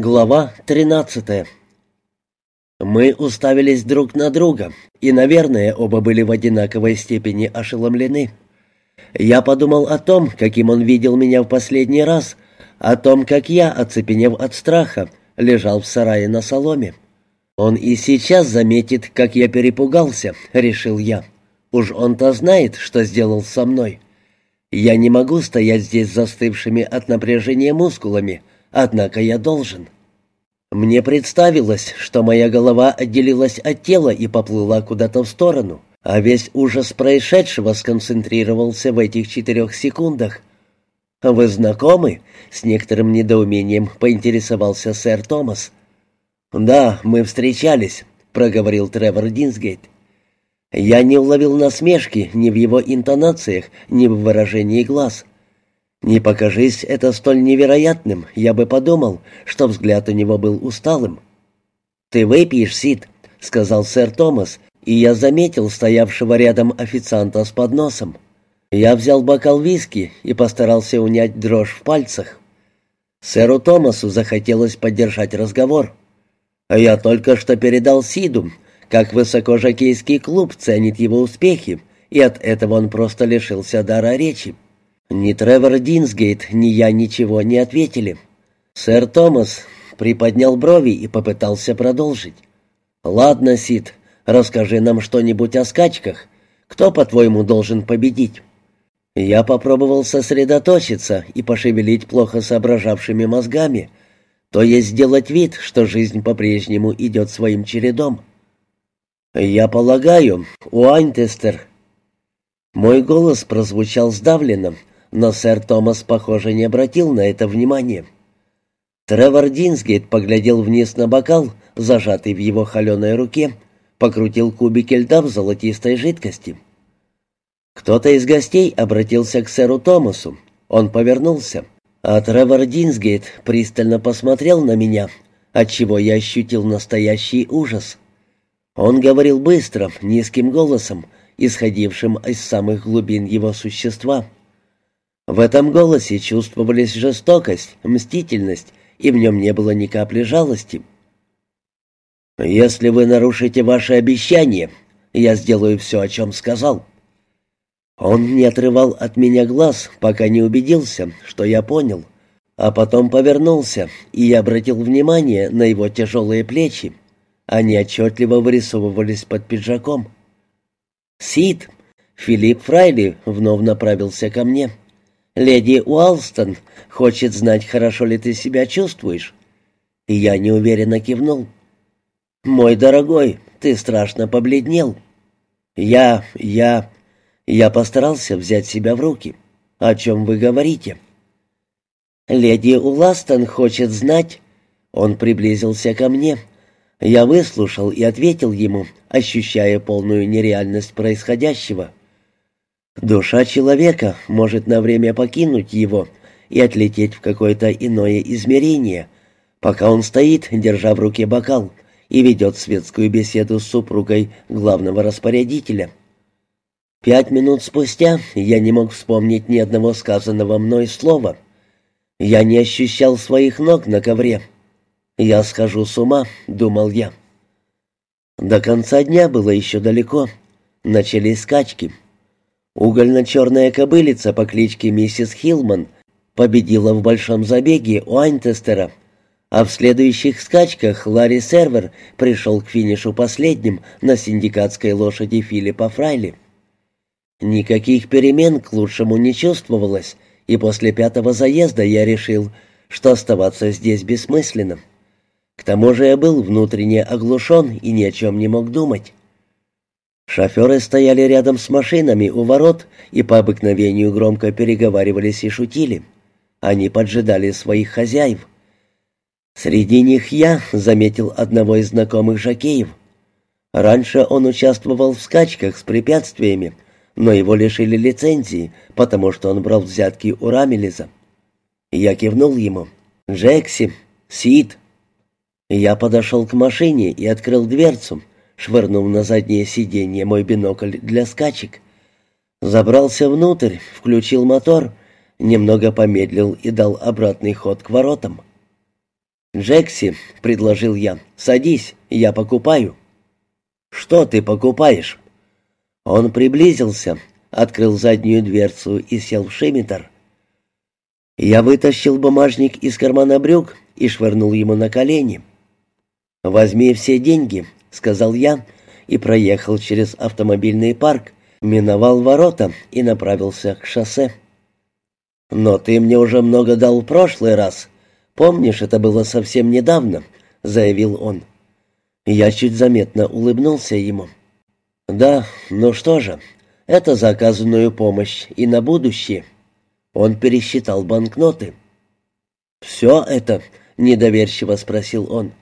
Глава 13 Мы уставились друг на друга, и, наверное, оба были в одинаковой степени ошеломлены. Я подумал о том, каким он видел меня в последний раз, о том, как я, оцепенев от страха, лежал в сарае на соломе. Он и сейчас заметит, как я перепугался, решил я. Уж он-то знает, что сделал со мной. Я не могу стоять здесь застывшими от напряжения мускулами, однако я должен. Мне представилось, что моя голова отделилась от тела и поплыла куда-то в сторону, а весь ужас происшедшего сконцентрировался в этих четырех секундах. «Вы знакомы?» — с некоторым недоумением поинтересовался сэр Томас. «Да, мы встречались», — проговорил Тревор Динсгейт. Я не уловил насмешки ни в его интонациях, ни в выражении глаз. Не покажись это столь невероятным, я бы подумал, что взгляд у него был усталым. «Ты выпьешь, Сид», — сказал сэр Томас, и я заметил стоявшего рядом официанта с подносом. Я взял бокал виски и постарался унять дрожь в пальцах. Сэру Томасу захотелось поддержать разговор. «Я только что передал Сиду, как высоко жокейский клуб ценит его успехи, и от этого он просто лишился дара речи. Ни Тревор Динсгейт, ни я ничего не ответили. Сэр Томас приподнял брови и попытался продолжить. «Ладно, Сид, расскажи нам что-нибудь о скачках. Кто, по-твоему, должен победить?» Я попробовал сосредоточиться и пошевелить плохо соображавшими мозгами, то есть сделать вид, что жизнь по-прежнему идет своим чередом. «Я полагаю, Уайнтестер...» Мой голос прозвучал сдавленно, но сэр Томас, похоже, не обратил на это внимания. Тревор Динсгейт поглядел вниз на бокал, зажатый в его холеной руке, покрутил кубики льда в золотистой жидкости. Кто-то из гостей обратился к сэру Томасу. Он повернулся, а Тревор Динсгейт пристально посмотрел на меня, отчего я ощутил настоящий ужас. Он говорил быстро, низким голосом, исходившим из самых глубин его существа — в этом голосе чувствовались жестокость, мстительность, и в нем не было ни капли жалости. «Если вы нарушите ваши обещания, я сделаю все, о чем сказал». Он не отрывал от меня глаз, пока не убедился, что я понял, а потом повернулся, и я обратил внимание на его тяжелые плечи. Они отчетливо вырисовывались под пиджаком. «Сид!» Филипп Фрайли вновь направился ко мне. «Леди Уалстон хочет знать, хорошо ли ты себя чувствуешь». И я неуверенно кивнул. «Мой дорогой, ты страшно побледнел». «Я... я...» Я постарался взять себя в руки. «О чем вы говорите?» «Леди Уластон хочет знать...» Он приблизился ко мне. Я выслушал и ответил ему, ощущая полную нереальность происходящего. Душа человека может на время покинуть его и отлететь в какое-то иное измерение, пока он стоит, держа в руке бокал, и ведет светскую беседу с супругой главного распорядителя. Пять минут спустя я не мог вспомнить ни одного сказанного мной слова. Я не ощущал своих ног на ковре. «Я схожу с ума», — думал я. До конца дня было еще далеко. Начались скачки. Угольно-черная кобылица по кличке миссис Хилман победила в большом забеге у Айнтестера, а в следующих скачках Ларри Сервер пришел к финишу последним на синдикатской лошади Филиппа Фрайли. Никаких перемен к лучшему не чувствовалось, и после пятого заезда я решил, что оставаться здесь бессмысленно. К тому же я был внутренне оглушен и ни о чем не мог думать. Шоферы стояли рядом с машинами у ворот и по обыкновению громко переговаривались и шутили. Они поджидали своих хозяев. Среди них я заметил одного из знакомых жакеев. Раньше он участвовал в скачках с препятствиями, но его лишили лицензии, потому что он брал взятки у Рамелиза. Я кивнул ему. «Джекси! Сид!» Я подошел к машине и открыл дверцу швырнув на заднее сиденье мой бинокль для скачек. Забрался внутрь, включил мотор, немного помедлил и дал обратный ход к воротам. «Джекси», — предложил я, — «садись, я покупаю». «Что ты покупаешь?» Он приблизился, открыл заднюю дверцу и сел в шимитер. Я вытащил бумажник из кармана брюк и швырнул ему на колени. «Возьми все деньги», — сказал я, и проехал через автомобильный парк, миновал ворота и направился к шоссе. «Но ты мне уже много дал в прошлый раз. Помнишь, это было совсем недавно», — заявил он. Я чуть заметно улыбнулся ему. «Да, ну что же, это за оказанную помощь и на будущее». Он пересчитал банкноты. «Все это?» — недоверчиво спросил он.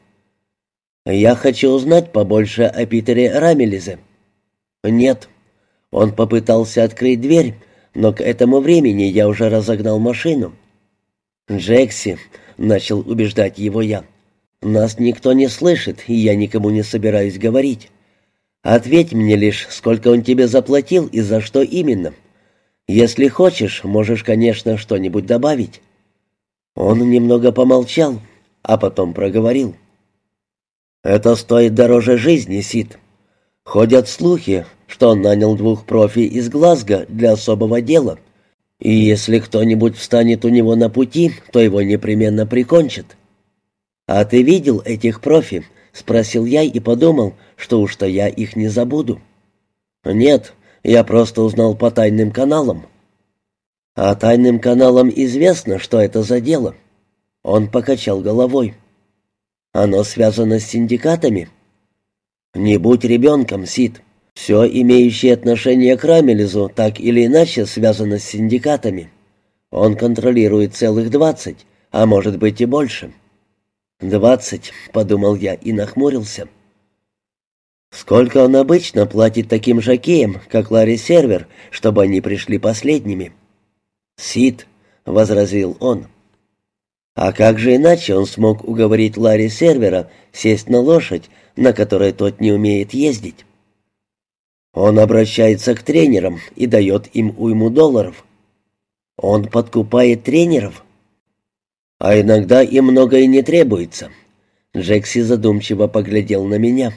«Я хочу узнать побольше о Питере Рамелизе». «Нет». Он попытался открыть дверь, но к этому времени я уже разогнал машину. «Джекси», — начал убеждать его я, — «нас никто не слышит, и я никому не собираюсь говорить. Ответь мне лишь, сколько он тебе заплатил и за что именно. Если хочешь, можешь, конечно, что-нибудь добавить». Он немного помолчал, а потом проговорил. «Это стоит дороже жизни, Сид. Ходят слухи, что он нанял двух профи из Глазго для особого дела. И если кто-нибудь встанет у него на пути, то его непременно прикончат. «А ты видел этих профи?» — спросил я и подумал, что уж-то я их не забуду. «Нет, я просто узнал по тайным каналам». «А тайным каналам известно, что это за дело?» Он покачал головой. «Оно связано с синдикатами?» «Не будь ребенком, Сид. Все, имеющее отношение к Рамелизу, так или иначе связано с синдикатами. Он контролирует целых двадцать, а может быть и больше. «Двадцать», — подумал я и нахмурился. «Сколько он обычно платит таким жакеям, как Ларри Сервер, чтобы они пришли последними?» «Сид», — возразил он. «А как же иначе он смог уговорить Ларри Сервера сесть на лошадь, на которой тот не умеет ездить?» Он обращается к тренерам и дает им уйму долларов. Он подкупает тренеров. А иногда им многое не требуется. Джекси задумчиво поглядел на меня.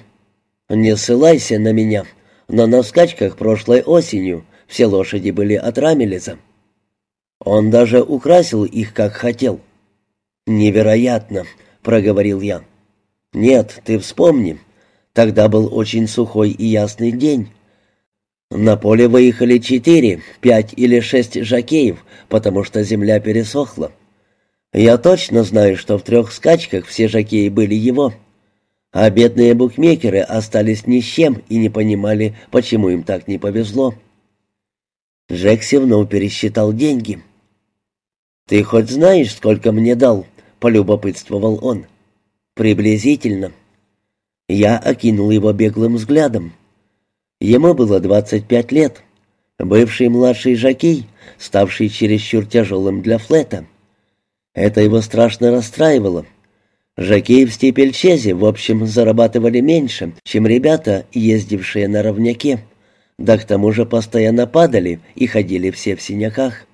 «Не ссылайся на меня, но на скачках прошлой осенью все лошади были от Рамелеза. Он даже украсил их, как хотел». «Невероятно», — проговорил я. «Нет, ты вспомни. Тогда был очень сухой и ясный день. На поле выехали четыре, пять или шесть жакеев, потому что земля пересохла. Я точно знаю, что в трех скачках все жакеи были его. А бедные букмекеры остались ни с чем и не понимали, почему им так не повезло. Джек севнув пересчитал деньги. «Ты хоть знаешь, сколько мне дал?» — полюбопытствовал он. «Приблизительно». Я окинул его беглым взглядом. Ему было 25 лет. Бывший младший жокей, ставший чересчур тяжелым для флета. Это его страшно расстраивало. Жокеи в степельчезе, в общем, зарабатывали меньше, чем ребята, ездившие на равняке. Да к тому же постоянно падали и ходили все в синяках.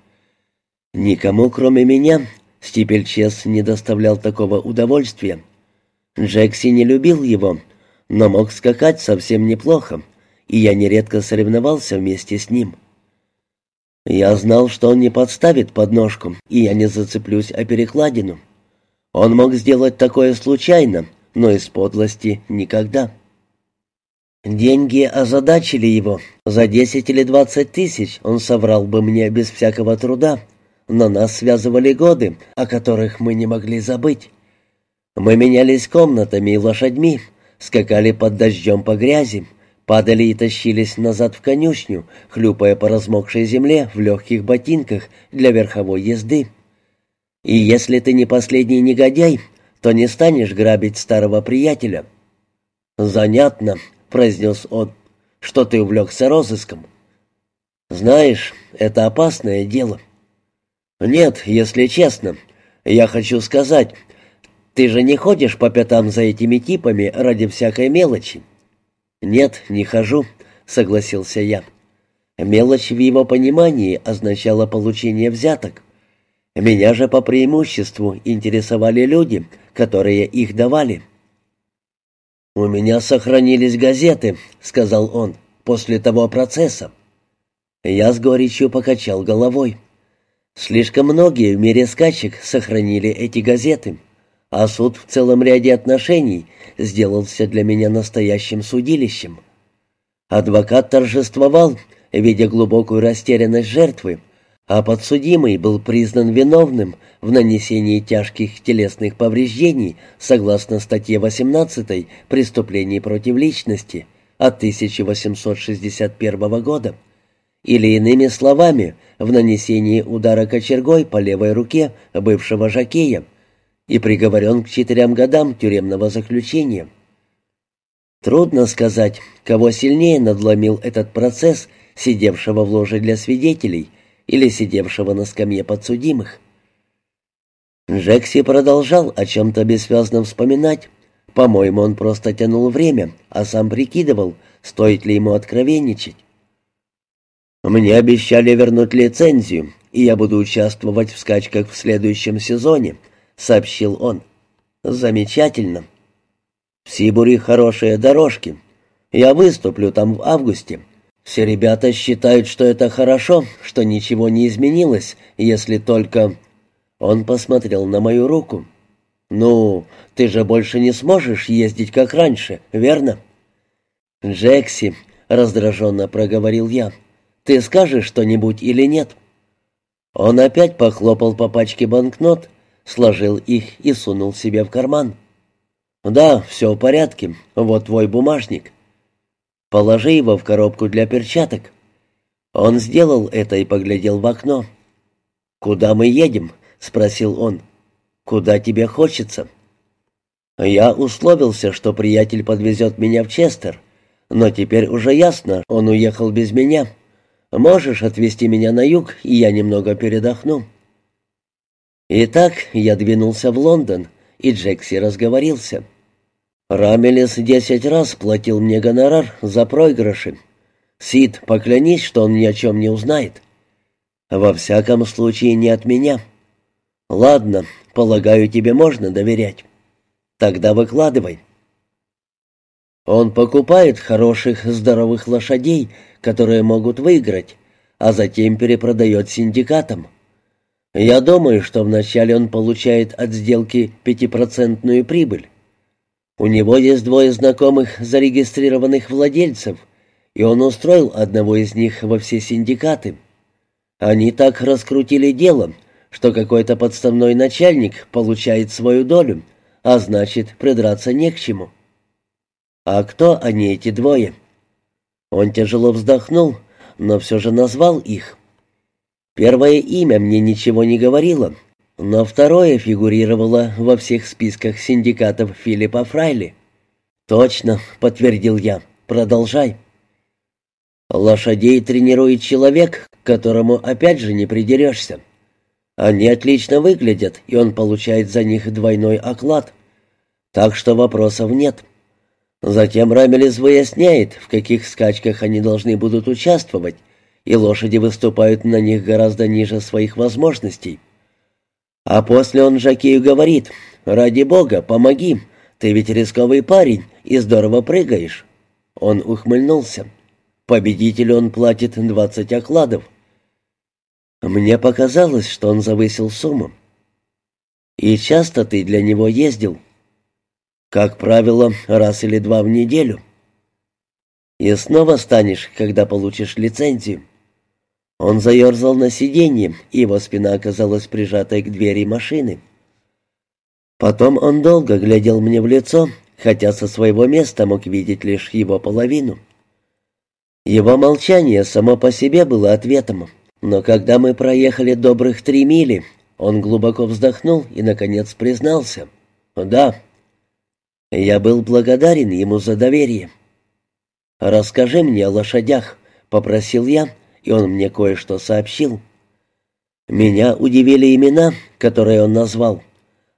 Никому, кроме меня, степельчез не доставлял такого удовольствия. Джекси не любил его, но мог скакать совсем неплохо и я нередко соревновался вместе с ним. Я знал, что он не подставит подножку, и я не зацеплюсь о перекладину. Он мог сделать такое случайно, но из подлости никогда. Деньги озадачили его. За десять или двадцать тысяч он соврал бы мне без всякого труда, но нас связывали годы, о которых мы не могли забыть. Мы менялись комнатами и лошадьми, скакали под дождем по грязи, падали и тащились назад в конюшню, хлюпая по размокшей земле в легких ботинках для верховой езды. И если ты не последний негодяй, то не станешь грабить старого приятеля. «Занятно», — произнес он, — «что ты увлекся розыском». «Знаешь, это опасное дело». «Нет, если честно, я хочу сказать, ты же не ходишь по пятам за этими типами ради всякой мелочи». «Нет, не хожу», — согласился я. Мелочь в его понимании означала получение взяток. Меня же по преимуществу интересовали люди, которые их давали. «У меня сохранились газеты», — сказал он, — «после того процесса». Я с горечью покачал головой. Слишком многие в мире скачек сохранили эти газеты, а суд в целом ряде отношений сделался для меня настоящим судилищем. Адвокат торжествовал, видя глубокую растерянность жертвы, а подсудимый был признан виновным в нанесении тяжких телесных повреждений согласно статье 18 «Преступление против личности» от 1861 года, или иными словами, в нанесении удара кочергой по левой руке бывшего жакея, и приговорен к четырем годам тюремного заключения. Трудно сказать, кого сильнее надломил этот процесс, сидевшего в ложе для свидетелей или сидевшего на скамье подсудимых. Джекси продолжал о чем-то бессвязно вспоминать. По-моему, он просто тянул время, а сам прикидывал, стоит ли ему откровенничать. «Мне обещали вернуть лицензию, и я буду участвовать в скачках в следующем сезоне», — сообщил он. «Замечательно. В Сибуре хорошие дорожки. Я выступлю там в августе. Все ребята считают, что это хорошо, что ничего не изменилось, если только...» Он посмотрел на мою руку. «Ну, ты же больше не сможешь ездить, как раньше, верно?» «Джекси», — раздраженно проговорил я, — «ты скажешь что-нибудь или нет?» Он опять похлопал по пачке банкнот, сложил их и сунул себе в карман. «Да, все в порядке. Вот твой бумажник. Положи его в коробку для перчаток». Он сделал это и поглядел в окно. «Куда мы едем?» — спросил он. «Куда тебе хочется?» Я условился, что приятель подвезет меня в Честер, но теперь уже ясно, он уехал без меня. Можешь отвезти меня на юг, и я немного передохну. Итак, я двинулся в Лондон, и Джекси разговорился. Рамелес десять раз платил мне гонорар за проигрыши. Сид, поклянись, что он ни о чем не узнает. Во всяком случае, не от меня. Ладно, полагаю, тебе можно доверять. Тогда выкладывай. Он покупает хороших, здоровых лошадей, которые могут выиграть, а затем перепродает синдикатам. Я думаю, что вначале он получает от сделки пятипроцентную прибыль. У него есть двое знакомых зарегистрированных владельцев, и он устроил одного из них во все синдикаты. Они так раскрутили дело, что какой-то подставной начальник получает свою долю, а значит, придраться не к чему. А кто они, эти двое? Он тяжело вздохнул, но все же назвал их. Первое имя мне ничего не говорило, но второе фигурировало во всех списках синдикатов Филиппа Фрайли. «Точно», — подтвердил я. «Продолжай». «Лошадей тренирует человек, к которому опять же не придерешься. Они отлично выглядят, и он получает за них двойной оклад. Так что вопросов нет». Затем Рамелес выясняет, в каких скачках они должны будут участвовать, и лошади выступают на них гораздо ниже своих возможностей. А после он Жакею говорит, «Ради бога, помоги, ты ведь рисковый парень и здорово прыгаешь». Он ухмыльнулся. Победителю он платит двадцать окладов. Мне показалось, что он завысил сумму. «И часто ты для него ездил?» «Как правило, раз или два в неделю». «И снова станешь, когда получишь лицензию». Он заерзал на сиденье, и его спина оказалась прижатой к двери машины. Потом он долго глядел мне в лицо, хотя со своего места мог видеть лишь его половину. Его молчание само по себе было ответом, но когда мы проехали добрых три мили, он глубоко вздохнул и, наконец, признался. «Да». Я был благодарен ему за доверие. «Расскажи мне о лошадях», — попросил я, — и он мне кое-что сообщил. Меня удивили имена, которые он назвал,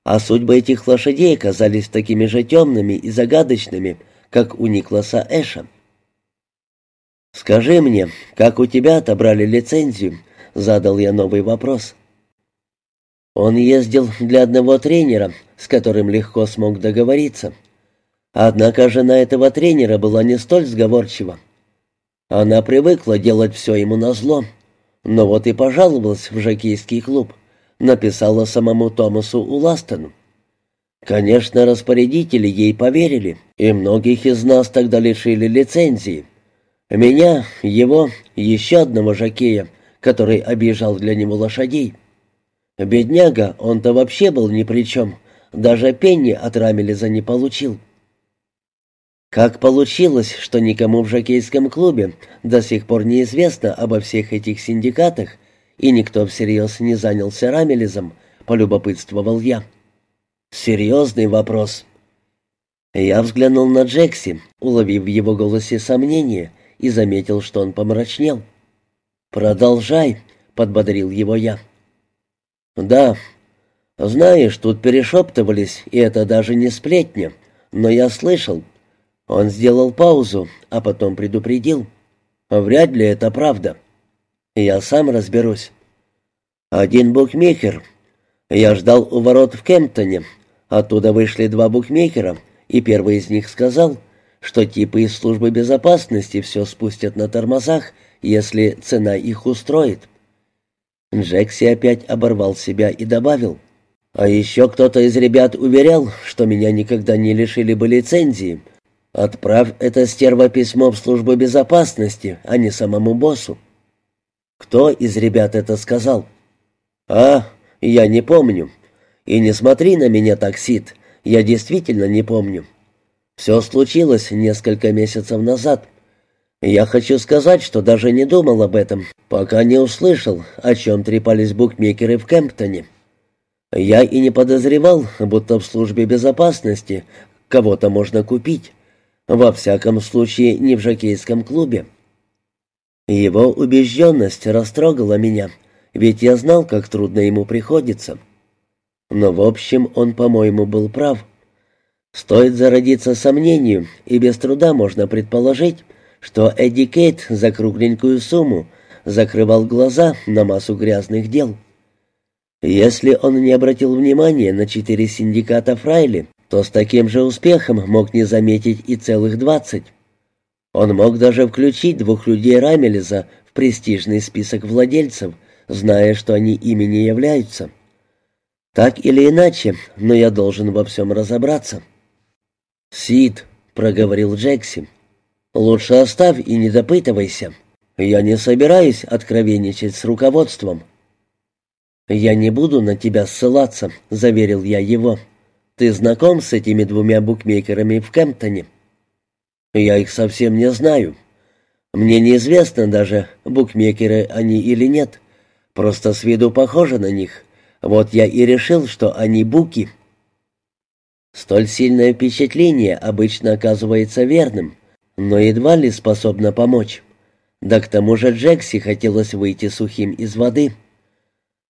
а судьбы этих лошадей оказались такими же темными и загадочными, как у Никласа Эша. «Скажи мне, как у тебя отобрали лицензию?» — задал я новый вопрос. Он ездил для одного тренера, с которым легко смог договориться. Однако жена этого тренера была не столь сговорчива. Она привыкла делать все ему назло, но вот и пожаловалась в жокейский клуб, написала самому Томасу Уластону. Конечно, распорядители ей поверили, и многих из нас тогда лишили лицензии. Меня, его, еще одного жокея, который обижал для него лошадей. Бедняга, он-то вообще был ни при чем, даже пенни от Рамелеза не получил. Как получилось, что никому в жокейском клубе до сих пор неизвестно обо всех этих синдикатах, и никто всерьез не занялся Рамелезом, полюбопытствовал я. Серьезный вопрос. Я взглянул на Джекси, уловив в его голосе сомнение, и заметил, что он помрачнел. «Продолжай», — подбодрил его я. «Да, знаешь, тут перешептывались, и это даже не сплетня, но я слышал, он сделал паузу, а потом предупредил. «Вряд ли это правда. Я сам разберусь». «Один букмекер. Я ждал у ворот в Кемптоне. Оттуда вышли два букмекера, и первый из них сказал, что типы из службы безопасности все спустят на тормозах, если цена их устроит». Джекси опять оборвал себя и добавил. «А еще кто-то из ребят уверял, что меня никогда не лишили бы лицензии» Отправь это стерва письмо в службу безопасности, а не самому боссу. Кто из ребят это сказал? А, я не помню. И не смотри на меня так, Сид. Я действительно не помню. Все случилось несколько месяцев назад. Я хочу сказать, что даже не думал об этом, пока не услышал, о чем трепались букмекеры в Кемптоне. Я и не подозревал, будто в службе безопасности кого-то можно купить. Во всяком случае, не в жокейском клубе. Его убежденность растрогала меня, ведь я знал, как трудно ему приходится. Но, в общем, он, по-моему, был прав. Стоит зародиться сомнению, и без труда можно предположить, что Эдди Кейт за кругленькую сумму закрывал глаза на массу грязных дел. Если он не обратил внимания на четыре синдиката Фрайли, то с таким же успехом мог не заметить и целых двадцать. Он мог даже включить двух людей Рамелеза в престижный список владельцев, зная, что они ими не являются. Так или иначе, но я должен во всем разобраться. «Сид», — проговорил Джекси, — «лучше оставь и не допытывайся. Я не собираюсь откровенничать с руководством». «Я не буду на тебя ссылаться», — заверил я его. Ты знаком с этими двумя букмекерами в Кемптоне? Я их совсем не знаю. Мне неизвестно даже, букмекеры они или нет. Просто с виду похожи на них. Вот я и решил, что они буки. Столь сильное впечатление обычно оказывается верным, но едва ли способно помочь. Да к тому же Джекси хотелось выйти сухим из воды.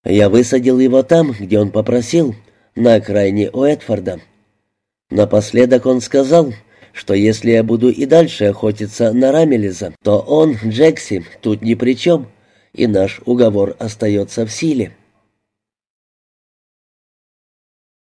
Я высадил его там, где он попросил — на окраине Уэтфорда. Напоследок он сказал, что если я буду и дальше охотиться на Рамелиза, то он, Джекси, тут ни при чем, и наш уговор остается в силе.